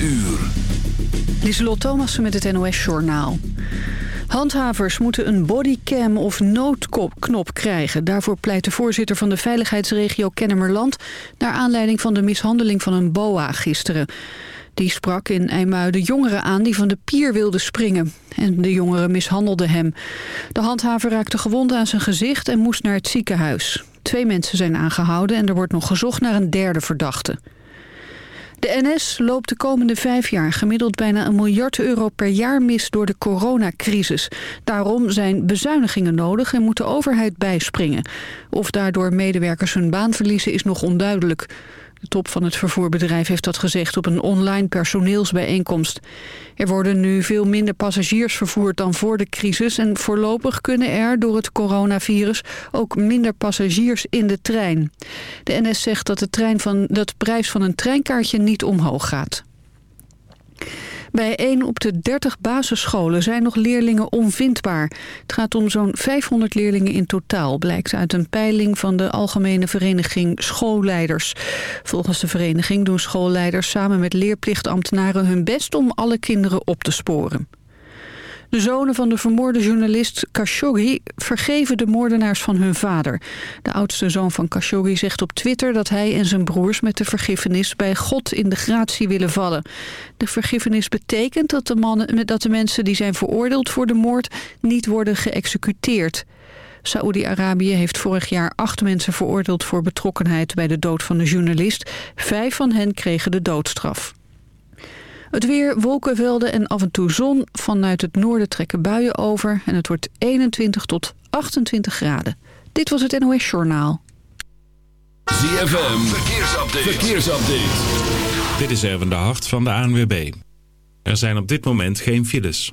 uur. Lieselot Thomassen met het NOS-journaal. Handhavers moeten een bodycam of noodknop krijgen. Daarvoor pleit de voorzitter van de veiligheidsregio Kennemerland... naar aanleiding van de mishandeling van een boa gisteren. Die sprak in IJmuiden jongeren aan die van de pier wilden springen. En de jongeren mishandelden hem. De handhaver raakte gewond aan zijn gezicht en moest naar het ziekenhuis. Twee mensen zijn aangehouden en er wordt nog gezocht naar een derde verdachte. De NS loopt de komende vijf jaar gemiddeld bijna een miljard euro per jaar mis door de coronacrisis. Daarom zijn bezuinigingen nodig en moet de overheid bijspringen. Of daardoor medewerkers hun baan verliezen is nog onduidelijk. De top van het vervoerbedrijf heeft dat gezegd op een online personeelsbijeenkomst. Er worden nu veel minder passagiers vervoerd dan voor de crisis... en voorlopig kunnen er door het coronavirus ook minder passagiers in de trein. De NS zegt dat de, trein van, dat de prijs van een treinkaartje niet omhoog gaat. Bij 1 op de 30 basisscholen zijn nog leerlingen onvindbaar. Het gaat om zo'n 500 leerlingen in totaal, blijkt uit een peiling van de Algemene Vereniging Schoolleiders. Volgens de vereniging doen schoolleiders samen met leerplichtambtenaren hun best om alle kinderen op te sporen. De zonen van de vermoorde journalist Khashoggi vergeven de moordenaars van hun vader. De oudste zoon van Khashoggi zegt op Twitter dat hij en zijn broers met de vergiffenis bij God in de gratie willen vallen. De vergiffenis betekent dat de, mannen, dat de mensen die zijn veroordeeld voor de moord niet worden geëxecuteerd. Saoedi-Arabië heeft vorig jaar acht mensen veroordeeld voor betrokkenheid bij de dood van de journalist. Vijf van hen kregen de doodstraf. Het weer, wolkenvelden en af en toe zon. Vanuit het noorden trekken buien over en het wordt 21 tot 28 graden. Dit was het NOS Journaal. ZFM, verkeersupdate. verkeersupdate. Dit is Erwin de Hart van de ANWB. Er zijn op dit moment geen files.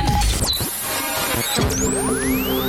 うん。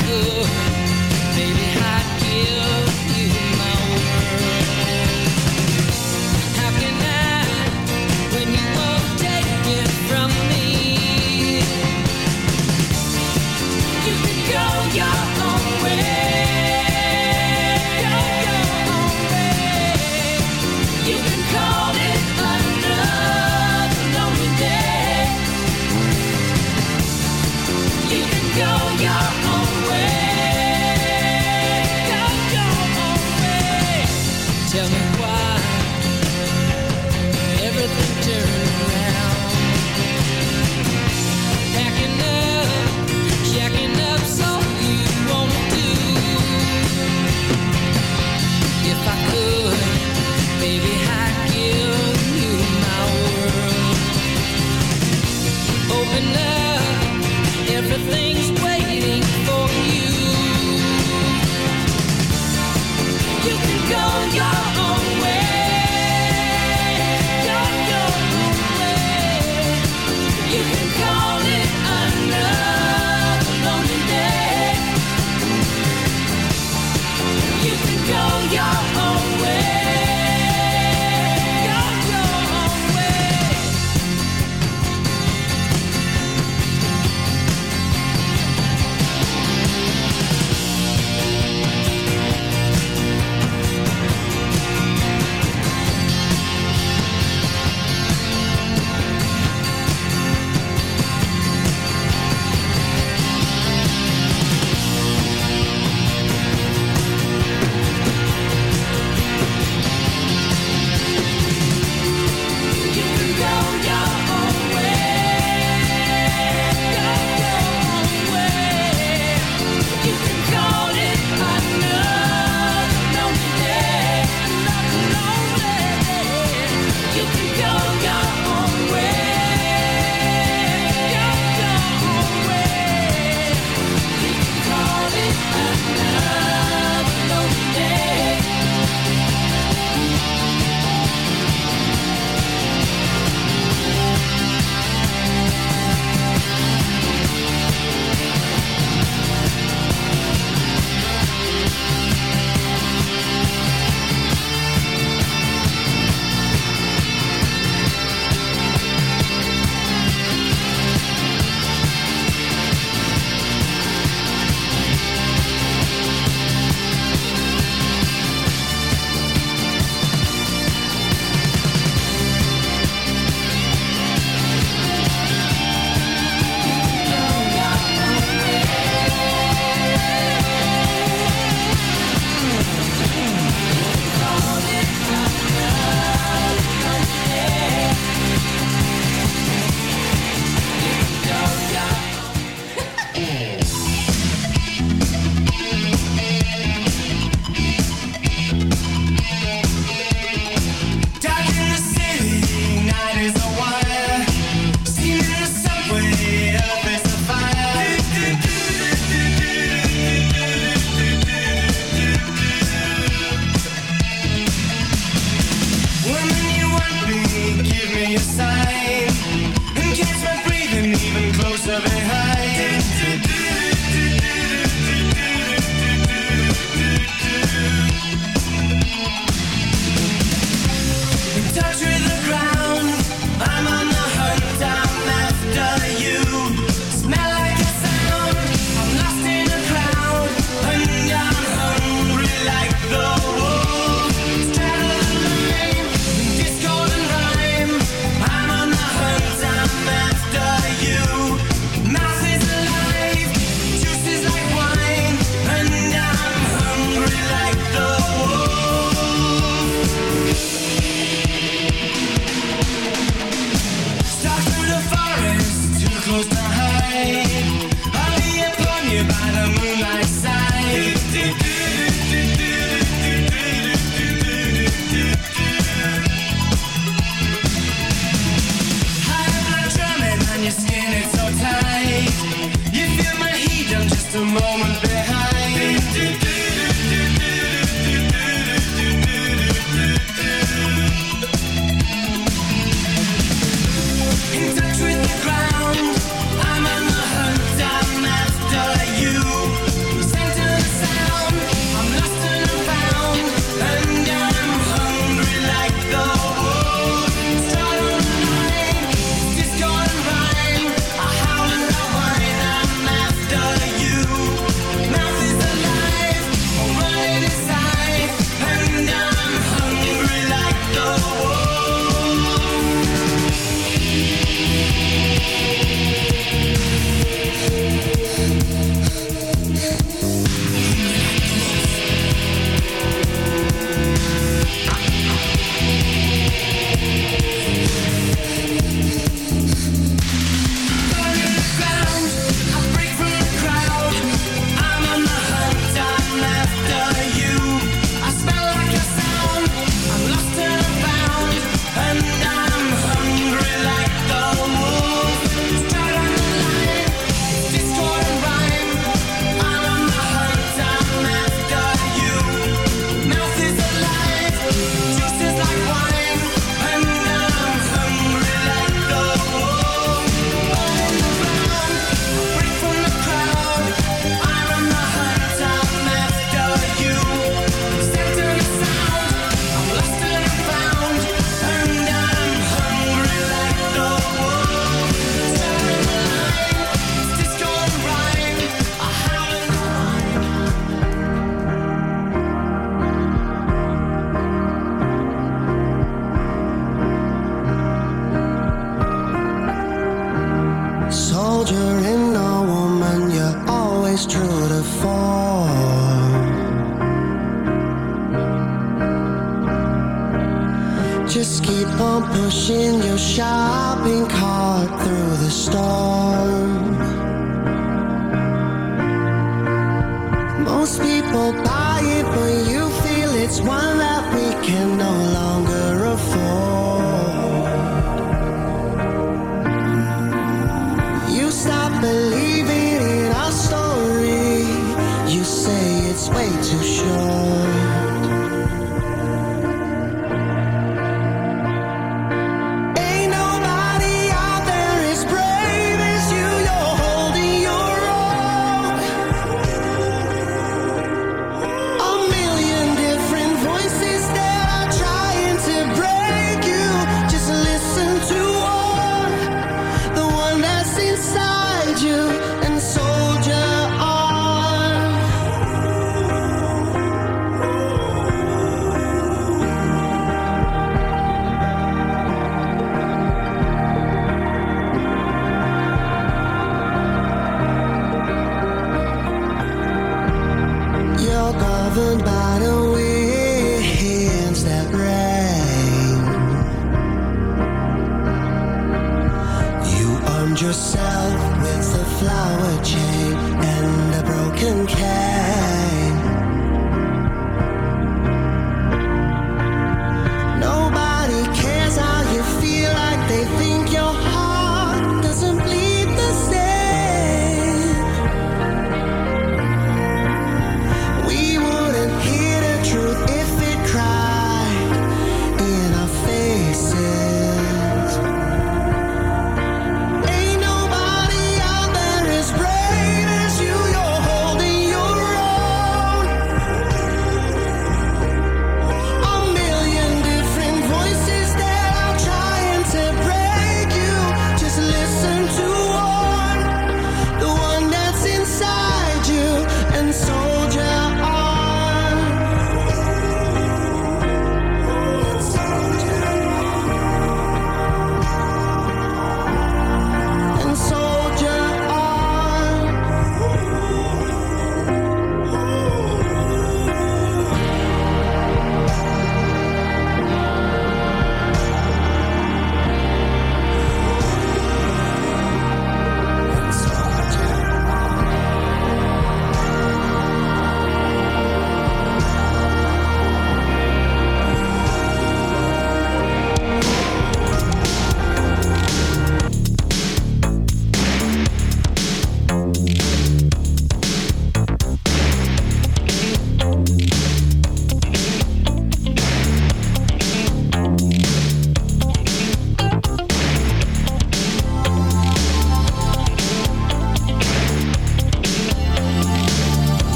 Could, maybe I'd give you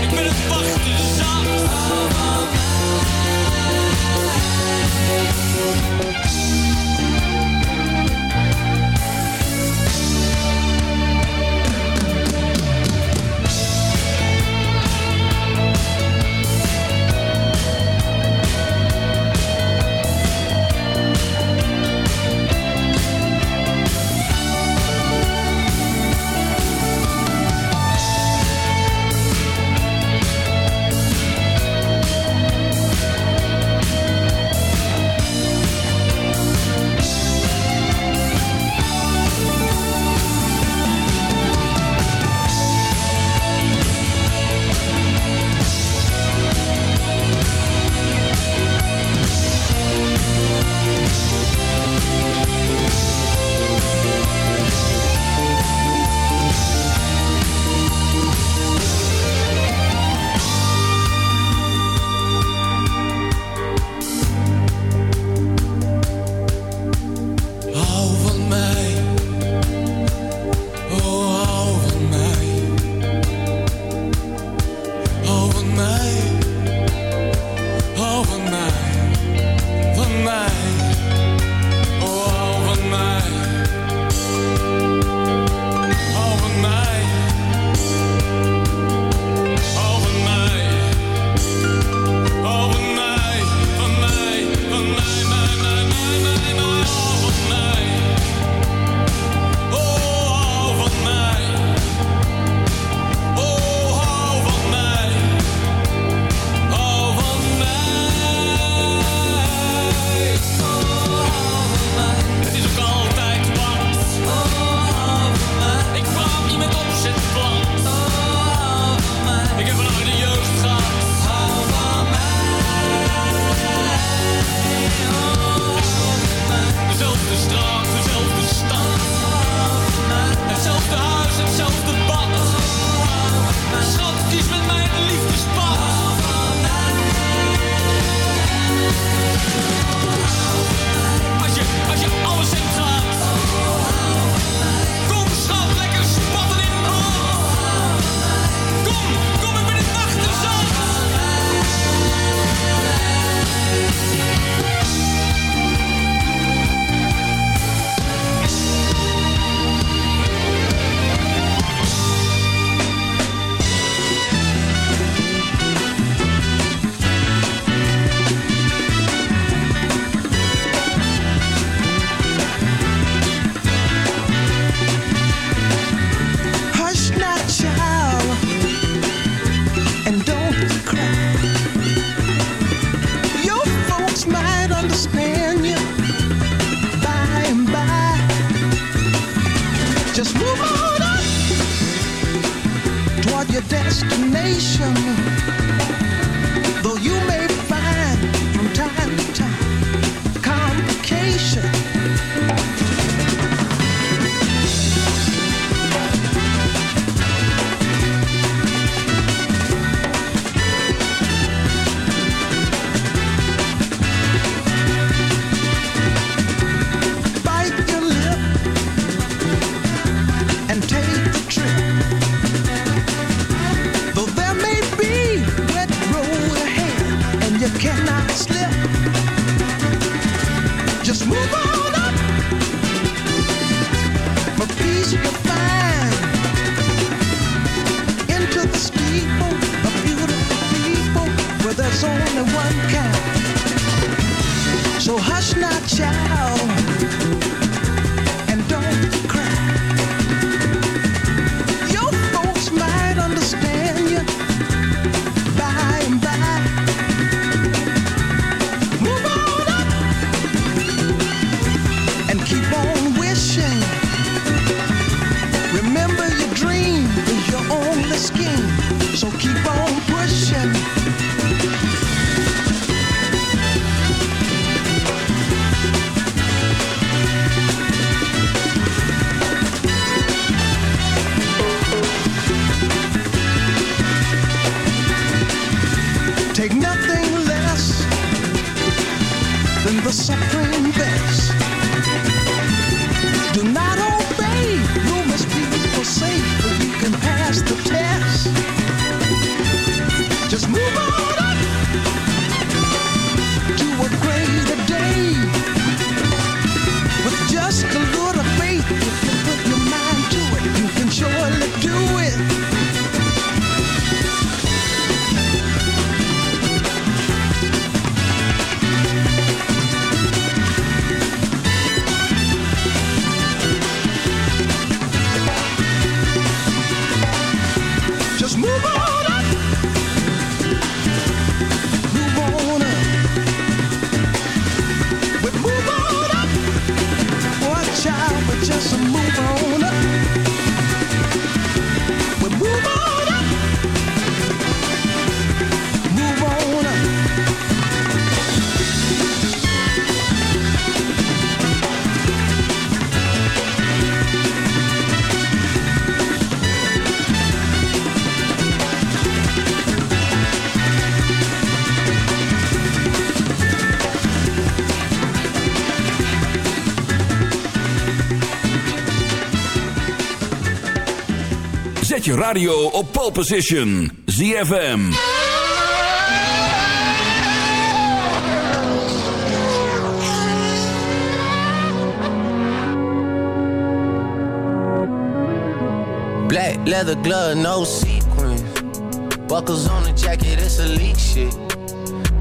Ik ben het wachten zat. Destination. Je radio op pole position. ZFM. Black leather glove, no sequins. Buckles on the jacket, it's elite shit.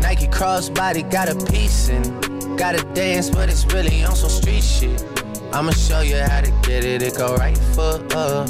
Nike crossbody got a piece in it. Gotta dance, but it's really on some street shit. I'ma show you how to get it. It go right foot up,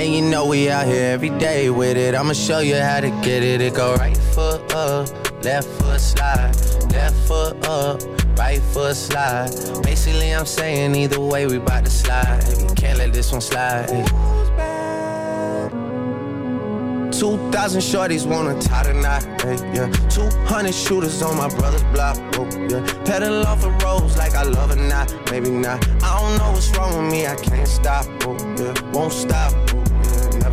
And you know we out here every day with it. I'ma show you how to get it. It go right foot up, left foot slide, left foot up, right foot slide. Basically, I'm saying either way, we bout to slide. Can't let this one slide. 2,000 shorties wanna tie knot, hey, yeah. 200 shooters on my brother's block, oh, yeah. Pedal off the roads like I love it not, maybe not. I don't know what's wrong with me, I can't stop, oh, yeah. Won't stop, oh,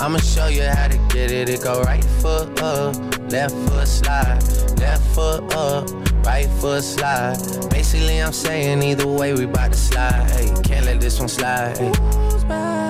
I'ma show you how to get it. It go right foot up, left foot slide, left foot up, right foot slide. Basically, I'm saying either way, we bout to slide. Hey, can't let this one slide. Hey.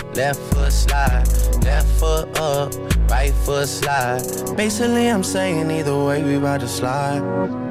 left foot slide, left foot up, right foot slide. Basically, I'm saying either way, we about to slide.